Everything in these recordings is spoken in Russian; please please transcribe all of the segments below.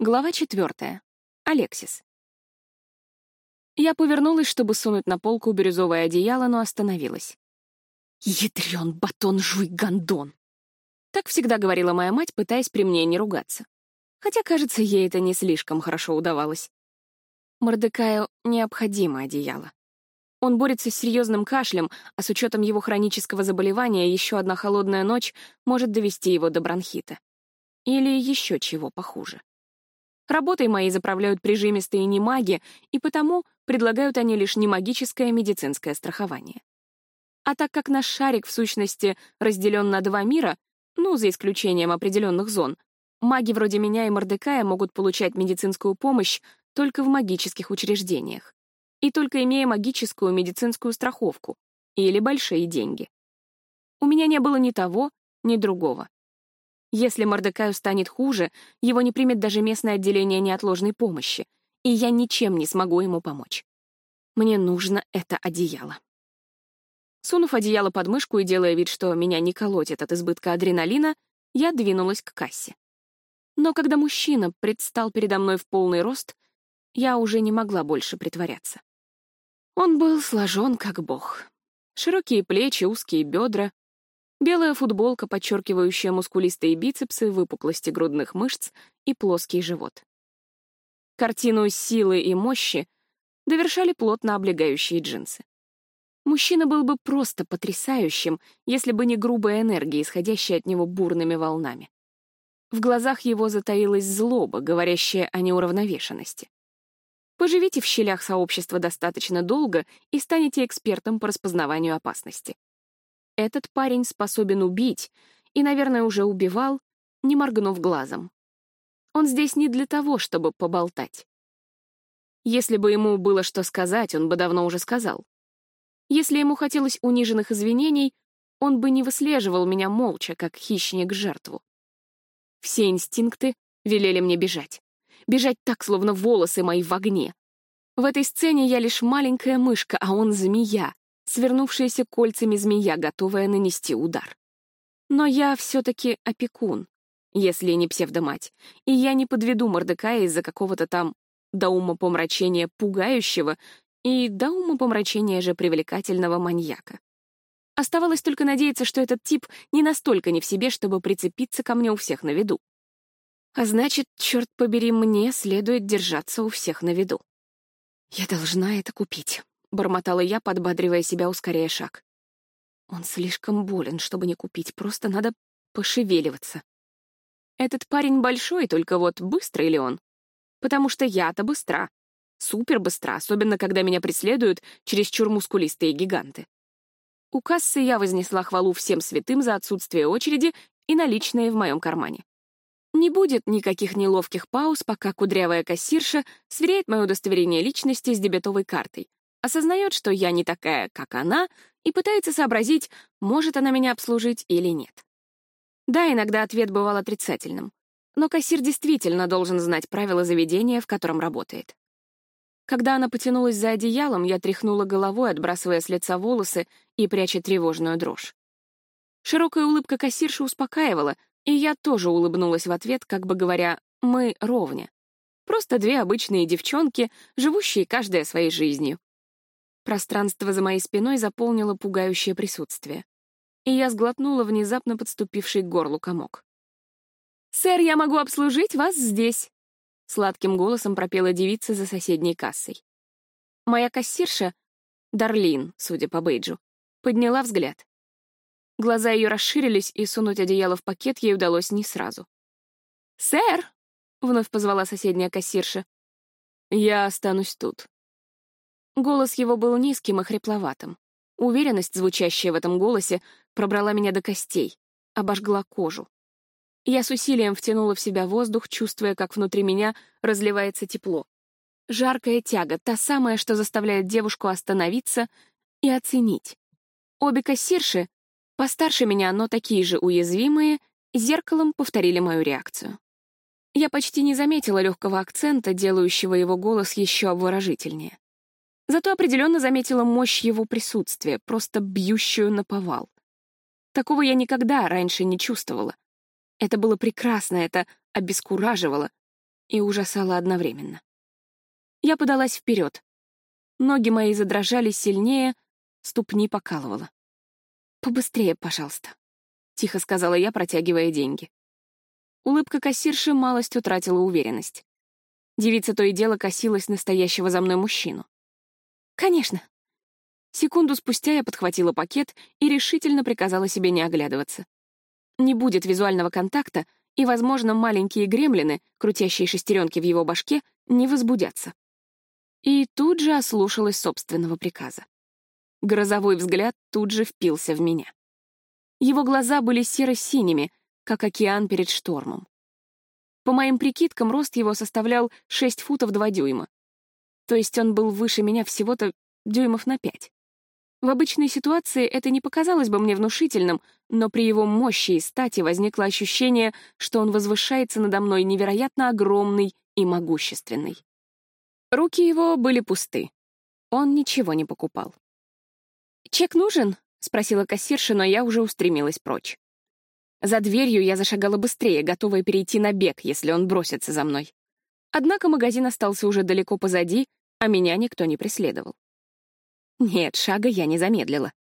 Глава четвертая. Алексис. Я повернулась, чтобы сунуть на полку бирюзовое одеяло, но остановилась. «Ядрён батон, жуй гондон!» Так всегда говорила моя мать, пытаясь при мне не ругаться. Хотя, кажется, ей это не слишком хорошо удавалось. Мордекаю необходимо одеяло. Он борется с серьезным кашлем, а с учетом его хронического заболевания еще одна холодная ночь может довести его до бронхита. Или еще чего похуже. Работой моей заправляют прижимистые немаги, и потому предлагают они лишь немагическое медицинское страхование. А так как наш шарик, в сущности, разделен на два мира, ну, за исключением определенных зон, маги вроде меня и Мордекая могут получать медицинскую помощь только в магических учреждениях. И только имея магическую медицинскую страховку или большие деньги. У меня не было ни того, ни другого. Если Мордекаю станет хуже, его не примет даже местное отделение неотложной помощи, и я ничем не смогу ему помочь. Мне нужно это одеяло. Сунув одеяло под мышку и делая вид, что меня не колотит от избытка адреналина, я двинулась к кассе. Но когда мужчина предстал передо мной в полный рост, я уже не могла больше притворяться. Он был сложен как бог. Широкие плечи, узкие бедра, Белая футболка, подчеркивающая мускулистые бицепсы, выпуклости грудных мышц и плоский живот. Картину силы и мощи довершали плотно облегающие джинсы. Мужчина был бы просто потрясающим, если бы не грубая энергия, исходящая от него бурными волнами. В глазах его затаилась злоба, говорящая о неуравновешенности. Поживите в щелях сообщества достаточно долго и станете экспертом по распознаванию опасности. Этот парень способен убить и, наверное, уже убивал, не моргнув глазом. Он здесь не для того, чтобы поболтать. Если бы ему было что сказать, он бы давно уже сказал. Если ему хотелось униженных извинений, он бы не выслеживал меня молча, как хищник жертву. Все инстинкты велели мне бежать. Бежать так, словно волосы мои в огне. В этой сцене я лишь маленькая мышка, а он змея, свернувшаяся кольцами змея, готовая нанести удар. Но я все-таки опекун, если не псевдомать, и я не подведу Мордекая из-за какого-то там до помрачения пугающего и до помрачения же привлекательного маньяка. Оставалось только надеяться, что этот тип не настолько не в себе, чтобы прицепиться ко мне у всех на виду. А значит, черт побери, мне следует держаться у всех на виду. Я должна это купить. — бормотала я, подбадривая себя, ускоряя шаг. «Он слишком болен, чтобы не купить, просто надо пошевеливаться». «Этот парень большой, только вот быстрый ли он? Потому что я-то быстра. Супер быстра, особенно когда меня преследуют чересчур мускулистые гиганты». У кассы я вознесла хвалу всем святым за отсутствие очереди и наличные в моем кармане. Не будет никаких неловких пауз, пока кудрявая кассирша сверяет мое удостоверение личности с дебетовой картой, осознает, что я не такая, как она, и пытается сообразить, может она меня обслужить или нет. Да, иногда ответ бывал отрицательным, но кассир действительно должен знать правила заведения, в котором работает. Когда она потянулась за одеялом, я тряхнула головой, отбрасывая с лица волосы и пряча тревожную дрожь. Широкая улыбка кассирши успокаивала, и я тоже улыбнулась в ответ, как бы говоря, «мы ровня». Просто две обычные девчонки, живущие каждая своей жизнью. Пространство за моей спиной заполнило пугающее присутствие. И я сглотнула внезапно подступивший к горлу комок. «Сэр, я могу обслужить вас здесь!» Сладким голосом пропела девица за соседней кассой. Моя кассирша, Дарлин, судя по бейджу, подняла взгляд. Глаза ее расширились, и сунуть одеяло в пакет ей удалось не сразу. «Сэр!» — вновь позвала соседняя кассирша. «Я останусь тут», Голос его был низким и хрипловатым. Уверенность, звучащая в этом голосе, пробрала меня до костей, обожгла кожу. Я с усилием втянула в себя воздух, чувствуя, как внутри меня разливается тепло. Жаркая тяга, та самая, что заставляет девушку остановиться и оценить. Обе кассирши, постарше меня, но такие же уязвимые, зеркалом повторили мою реакцию. Я почти не заметила легкого акцента, делающего его голос еще обворожительнее. Зато определенно заметила мощь его присутствия, просто бьющую на повал. Такого я никогда раньше не чувствовала. Это было прекрасно, это обескураживало. и ужасало одновременно. Я подалась вперед. Ноги мои задрожали сильнее, ступни покалывало. «Побыстрее, пожалуйста», — тихо сказала я, протягивая деньги. Улыбка кассирши малость утратила уверенность. Девица то и дело косилась настоящего за мной мужчину. «Конечно». Секунду спустя я подхватила пакет и решительно приказала себе не оглядываться. Не будет визуального контакта, и, возможно, маленькие гремлины, крутящие шестеренки в его башке, не возбудятся. И тут же ослушалась собственного приказа. Грозовой взгляд тут же впился в меня. Его глаза были серо-синими, как океан перед штормом. По моим прикидкам, рост его составлял 6 футов 2 дюйма. То есть он был выше меня всего-то дюймов на 5. В обычной ситуации это не показалось бы мне внушительным, но при его мощи и стати возникло ощущение, что он возвышается надо мной невероятно огромный и могущественный. Руки его были пусты. Он ничего не покупал. «Чек нужен?» — спросила кассирша, но я уже устремилась прочь. За дверью я зашагала быстрее, готовая перейти на бег, если он бросится за мной. Однако магазин остался уже далеко позади, а меня никто не преследовал. Нет, шага я не замедлила.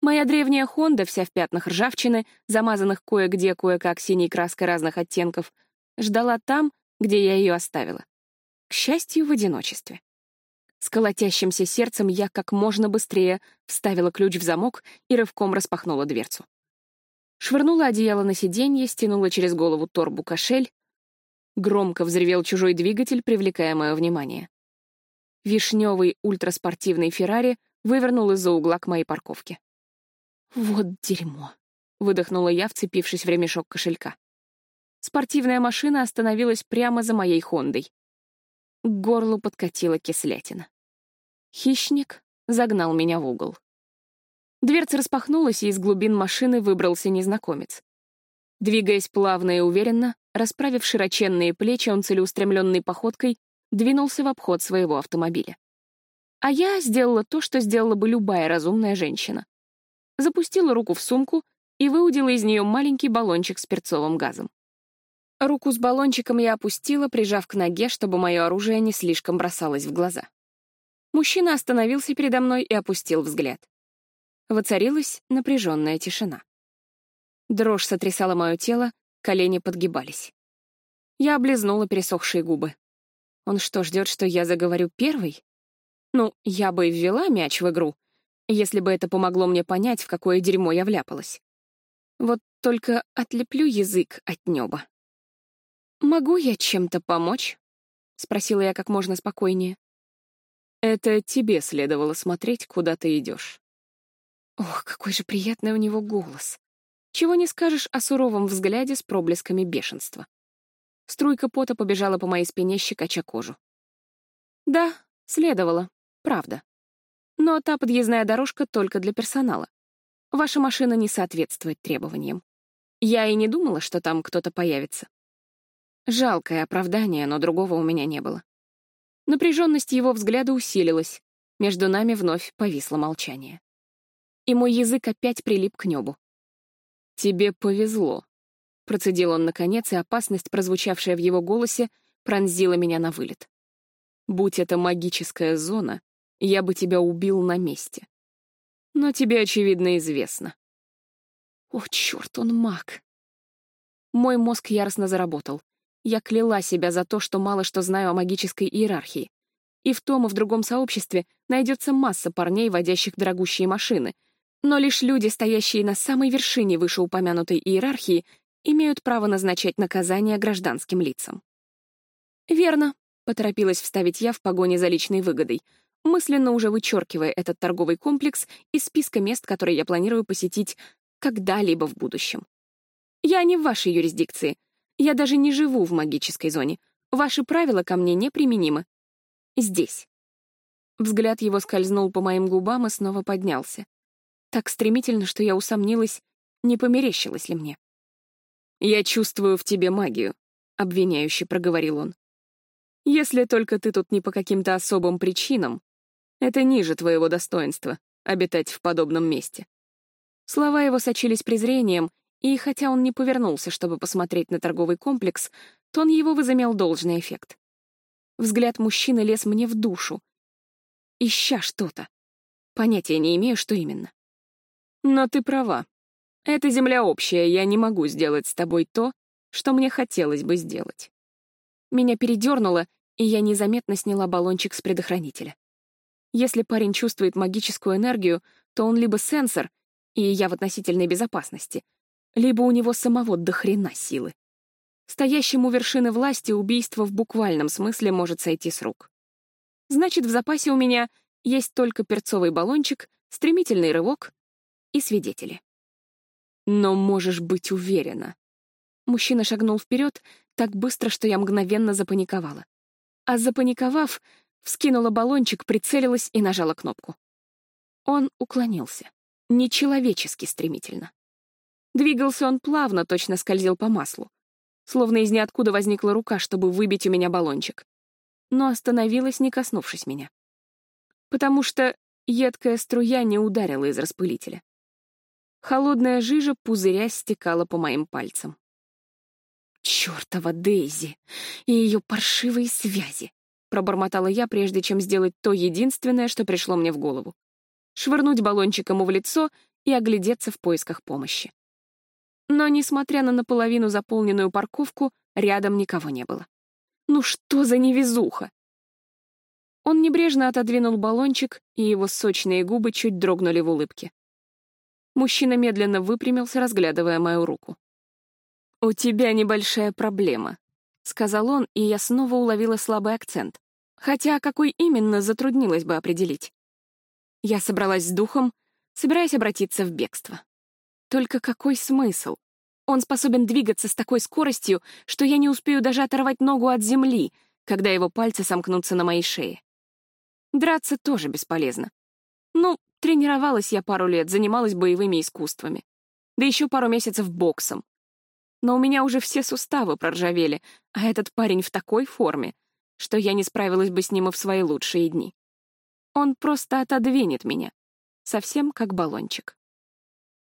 Моя древняя Хонда, вся в пятнах ржавчины, замазанных кое-где кое-как синей краской разных оттенков, ждала там, где я ее оставила. К счастью, в одиночестве. С колотящимся сердцем я как можно быстрее вставила ключ в замок и рывком распахнула дверцу. Швырнула одеяло на сиденье, стянула через голову торбу кошель. Громко взревел чужой двигатель, привлекая мое внимание. Вишневый ультраспортивный Феррари вывернул из-за угла к моей парковке. «Вот дерьмо», — выдохнула я, вцепившись в ремешок кошелька. Спортивная машина остановилась прямо за моей Хондой. К горлу подкатила кислятина. Хищник загнал меня в угол. Дверца распахнулась, и из глубин машины выбрался незнакомец. Двигаясь плавно и уверенно, расправив широченные плечи, он целеустремленной походкой двинулся в обход своего автомобиля. А я сделала то, что сделала бы любая разумная женщина. Запустила руку в сумку и выудила из нее маленький баллончик с перцовым газом. Руку с баллончиком я опустила, прижав к ноге, чтобы мое оружие не слишком бросалось в глаза. Мужчина остановился передо мной и опустил взгляд. Воцарилась напряженная тишина. Дрожь сотрясала мое тело, колени подгибались. Я облизнула пересохшие губы. Он что, ждет, что я заговорю первый? Ну, я бы ввела мяч в игру, если бы это помогло мне понять, в какое дерьмо я вляпалась. Вот только отлеплю язык от неба. «Могу я чем-то помочь?» — спросила я как можно спокойнее. Это тебе следовало смотреть, куда ты идешь. Ох, какой же приятный у него голос. Чего не скажешь о суровом взгляде с проблесками бешенства. Струйка пота побежала по моей спине, щекоча кожу. Да, следовало, правда. Но та подъездная дорожка только для персонала. Ваша машина не соответствует требованиям. Я и не думала, что там кто-то появится. Жалкое оправдание, но другого у меня не было. Напряженность его взгляда усилилась. Между нами вновь повисло молчание. И мой язык опять прилип к небу. «Тебе повезло», — процедил он наконец, и опасность, прозвучавшая в его голосе, пронзила меня на вылет. «Будь это магическая зона, я бы тебя убил на месте. Но тебе, очевидно, известно». «О, черт, он маг!» Мой мозг яростно заработал. Я кляла себя за то, что мало что знаю о магической иерархии. И в том и в другом сообществе найдется масса парней, водящих дорогущие машины, но лишь люди, стоящие на самой вершине вышеупомянутой иерархии, имеют право назначать наказание гражданским лицам. «Верно», — поторопилась вставить я в погоне за личной выгодой, мысленно уже вычеркивая этот торговый комплекс из списка мест, которые я планирую посетить когда-либо в будущем. «Я не в вашей юрисдикции, я даже не живу в магической зоне. Ваши правила ко мне неприменимы. Здесь. Взгляд его скользнул по моим губам и снова поднялся. Так стремительно, что я усомнилась, не померещилось ли мне. «Я чувствую в тебе магию», — обвиняюще проговорил он. «Если только ты тут не по каким-то особым причинам, это ниже твоего достоинства — обитать в подобном месте». Слова его сочились презрением, и хотя он не повернулся, чтобы посмотреть на торговый комплекс, Тон его возымел должный эффект. Взгляд мужчины лез мне в душу, ища что-то. Понятия не имею, что именно. Но ты права. Эта земля общая, я не могу сделать с тобой то, что мне хотелось бы сделать. Меня передернуло, и я незаметно сняла баллончик с предохранителя. Если парень чувствует магическую энергию, то он либо сенсор, и я в относительной безопасности, либо у него самого до хрена силы. Стоящему вершины власти убийство в буквальном смысле может сойти с рук. Значит, в запасе у меня есть только перцовый баллончик, стремительный рывок и свидетели. Но можешь быть уверена. Мужчина шагнул вперед так быстро, что я мгновенно запаниковала. А запаниковав, вскинула баллончик, прицелилась и нажала кнопку. Он уклонился. Нечеловечески стремительно. Двигался он плавно, точно скользил по маслу. Словно из ниоткуда возникла рука, чтобы выбить у меня баллончик. Но остановилась, не коснувшись меня. Потому что едкая струя не ударила из распылителя. Холодная жижа, пузыря, стекала по моим пальцам. «Чёртова Дейзи и ее паршивые связи!» — пробормотала я, прежде чем сделать то единственное, что пришло мне в голову. Швырнуть баллончик ему в лицо и оглядеться в поисках помощи. Но, несмотря на наполовину заполненную парковку, рядом никого не было. Ну что за невезуха? Он небрежно отодвинул баллончик, и его сочные губы чуть дрогнули в улыбке. Мужчина медленно выпрямился, разглядывая мою руку. «У тебя небольшая проблема», — сказал он, и я снова уловила слабый акцент. Хотя какой именно, затруднилось бы определить. Я собралась с духом, собираясь обратиться в бегство. Только какой смысл? Он способен двигаться с такой скоростью, что я не успею даже оторвать ногу от земли, когда его пальцы сомкнутся на моей шее. Драться тоже бесполезно. Ну, тренировалась я пару лет, занималась боевыми искусствами. Да еще пару месяцев боксом. Но у меня уже все суставы проржавели, а этот парень в такой форме, что я не справилась бы с ним и в свои лучшие дни. Он просто отодвинет меня, совсем как баллончик.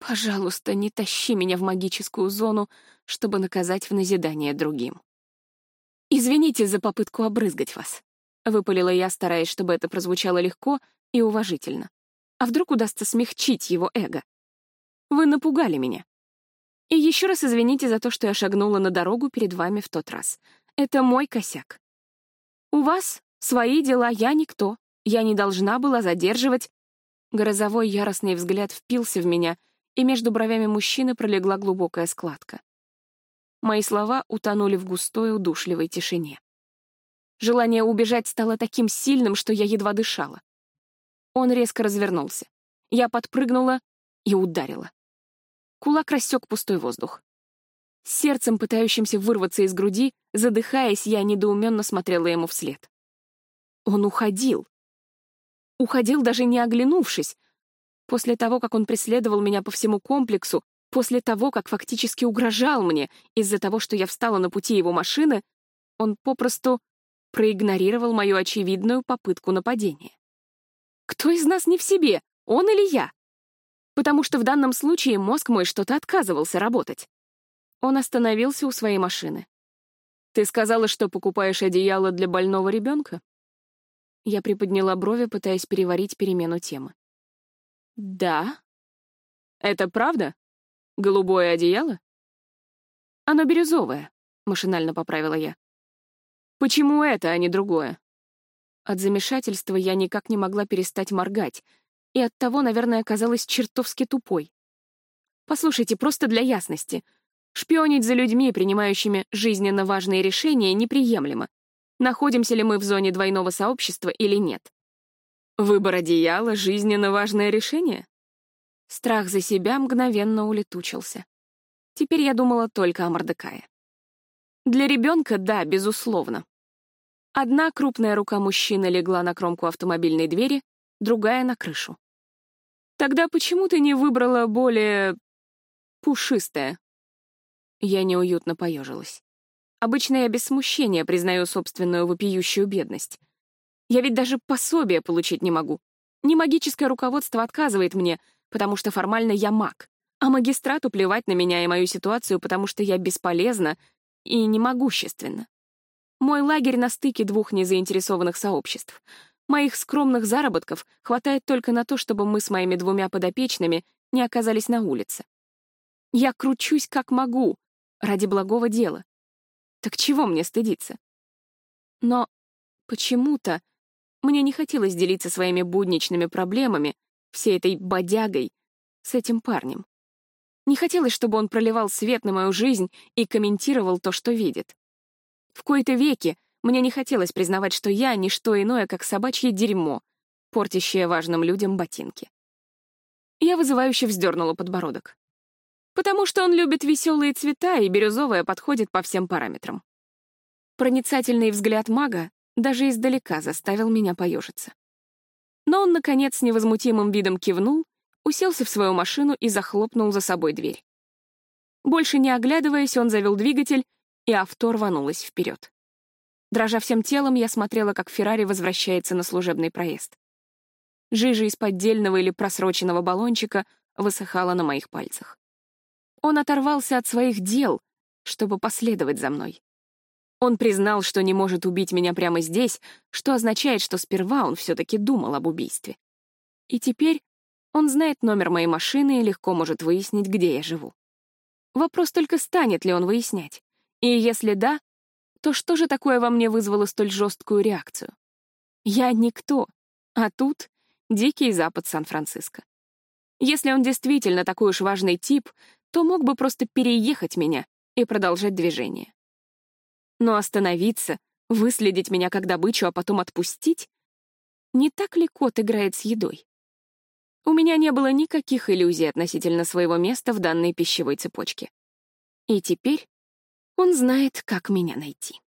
Пожалуйста, не тащи меня в магическую зону, чтобы наказать в назидание другим. Извините за попытку обрызгать вас. Выпалила я, стараясь, чтобы это прозвучало легко и уважительно. А вдруг удастся смягчить его эго? Вы напугали меня. И еще раз извините за то, что я шагнула на дорогу перед вами в тот раз. Это мой косяк. У вас свои дела, я никто. Я не должна была задерживать. Грозовой яростный взгляд впился в меня — и между бровями мужчины пролегла глубокая складка. Мои слова утонули в густой удушливой тишине. Желание убежать стало таким сильным, что я едва дышала. Он резко развернулся. Я подпрыгнула и ударила. Кулак рассек пустой воздух. сердцем, пытающимся вырваться из груди, задыхаясь, я недоуменно смотрела ему вслед. Он уходил. Уходил, даже не оглянувшись, После того, как он преследовал меня по всему комплексу, после того, как фактически угрожал мне из-за того, что я встала на пути его машины, он попросту проигнорировал мою очевидную попытку нападения. Кто из нас не в себе, он или я? Потому что в данном случае мозг мой что-то отказывался работать. Он остановился у своей машины. «Ты сказала, что покупаешь одеяло для больного ребенка?» Я приподняла брови, пытаясь переварить перемену темы. «Да». «Это правда? Голубое одеяло?» «Оно бирюзовое», — машинально поправила я. «Почему это, а не другое?» От замешательства я никак не могла перестать моргать, и оттого, наверное, оказалась чертовски тупой. Послушайте, просто для ясности. Шпионить за людьми, принимающими жизненно важные решения, неприемлемо. Находимся ли мы в зоне двойного сообщества или нет? Выбор одеяла — жизненно важное решение? Страх за себя мгновенно улетучился. Теперь я думала только о Мордекае. Для ребенка — да, безусловно. Одна крупная рука мужчины легла на кромку автомобильной двери, другая — на крышу. Тогда почему ты не выбрала более... пушистое? Я неуютно поежилась. Обычно я без смущения признаю собственную вопиющую бедность — я ведь даже пособие получить не могу. Ни магическое руководство отказывает мне, потому что формально я маг. А магистрату плевать на меня и мою ситуацию, потому что я бесполезна и немогущественно. Мой лагерь на стыке двух незаинтересованных сообществ. Моих скромных заработков хватает только на то, чтобы мы с моими двумя подопечными не оказались на улице. Я кручусь как могу, ради благого дела. Так чего мне стыдиться? Но почему-то мне не хотелось делиться своими будничными проблемами, всей этой бодягой, с этим парнем. Не хотелось, чтобы он проливал свет на мою жизнь и комментировал то, что видит. В кои-то веки мне не хотелось признавать, что я — не что иное, как собачье дерьмо, портящее важным людям ботинки. Я вызывающе вздернула подбородок. Потому что он любит веселые цвета, и бирюзовая подходит по всем параметрам. Проницательный взгляд мага даже издалека заставил меня поежиться. Но он, наконец, невозмутимым видом кивнул, уселся в свою машину и захлопнул за собой дверь. Больше не оглядываясь, он завел двигатель, и авто рванулось вперед. Дрожа всем телом, я смотрела, как Феррари возвращается на служебный проезд. Жижа из поддельного или просроченного баллончика высыхала на моих пальцах. Он оторвался от своих дел, чтобы последовать за мной. Он признал, что не может убить меня прямо здесь, что означает, что сперва он все-таки думал об убийстве. И теперь он знает номер моей машины и легко может выяснить, где я живу. Вопрос только, станет ли он выяснять. И если да, то что же такое во мне вызвало столь жесткую реакцию? Я никто, а тут дикий запад Сан-Франциско. Если он действительно такой уж важный тип, то мог бы просто переехать меня и продолжать движение. Но остановиться, выследить меня как добычу, а потом отпустить? Не так ли кот играет с едой? У меня не было никаких иллюзий относительно своего места в данной пищевой цепочке. И теперь он знает, как меня найти.